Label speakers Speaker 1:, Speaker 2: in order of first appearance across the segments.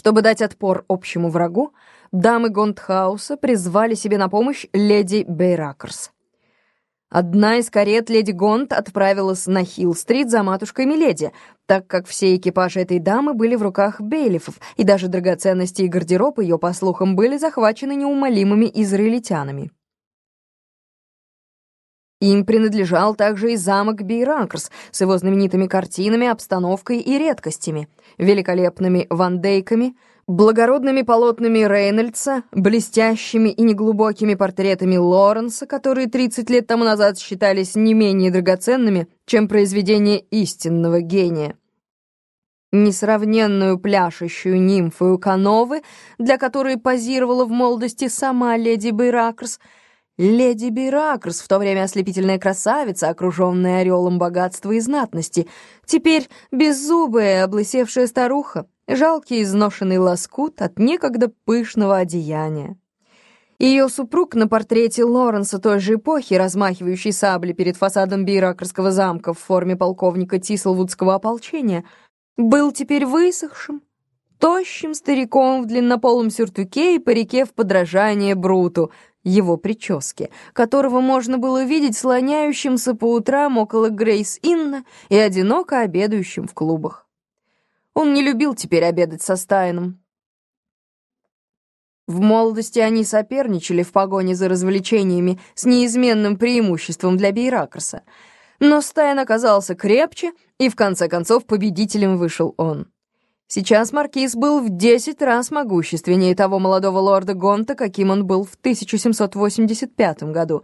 Speaker 1: Чтобы дать отпор общему врагу, дамы Гондхауса призвали себе на помощь леди Бейракерс. Одна из карет леди Гонд отправилась на Хилл-стрит за матушкой Миледи, так как все экипажи этой дамы были в руках бейлифов, и даже драгоценности и гардероб ее, по слухам, были захвачены неумолимыми израильтянами. Им принадлежал также и замок Бейракерс с его знаменитыми картинами, обстановкой и редкостями, великолепными вандейками, благородными полотнами Рейнольдса, блестящими и неглубокими портретами Лоренса, которые 30 лет тому назад считались не менее драгоценными, чем произведение истинного гения. Несравненную пляшущую нимфою Кановы, для которой позировала в молодости сама леди Бейракерс — Леди Биракрс, в то время ослепительная красавица, окруженная орелом богатства и знатности, теперь беззубая, облысевшая старуха, жалкий изношенный лоскут от некогда пышного одеяния. Ее супруг на портрете Лоренса той же эпохи, размахивающий сабли перед фасадом Биракрского замка в форме полковника Тислвудского ополчения, был теперь высохшим, тощим стариком в длиннополом сюртуке и парике в подражание Бруту — его прически, которого можно было видеть слоняющимся по утрам около Грейс-Инна и одиноко обедающим в клубах. Он не любил теперь обедать со Стайном. В молодости они соперничали в погоне за развлечениями с неизменным преимуществом для Бейракерса, но Стайн оказался крепче, и в конце концов победителем вышел он. Сейчас маркиз был в десять раз могущественнее того молодого лорда Гонта, каким он был в 1785 году.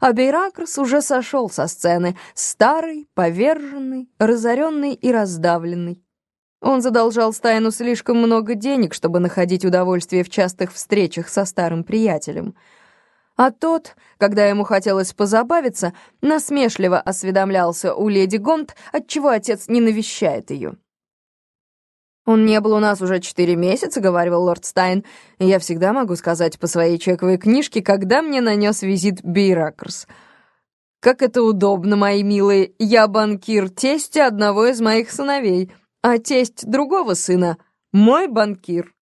Speaker 1: А Бейракрс уже сошел со сцены, старый, поверженный, разоренный и раздавленный. Он задолжал Стайну слишком много денег, чтобы находить удовольствие в частых встречах со старым приятелем. А тот, когда ему хотелось позабавиться, насмешливо осведомлялся у леди Гонт, отчего отец не навещает ее. «Он не был у нас уже четыре месяца», — говорил лорд Стайн. «Я всегда могу сказать по своей чековой книжке, когда мне нанес визит Бейракерс. Как это удобно, мои милые. Я банкир тестя одного из моих сыновей, а тесть другого сына — мой банкир».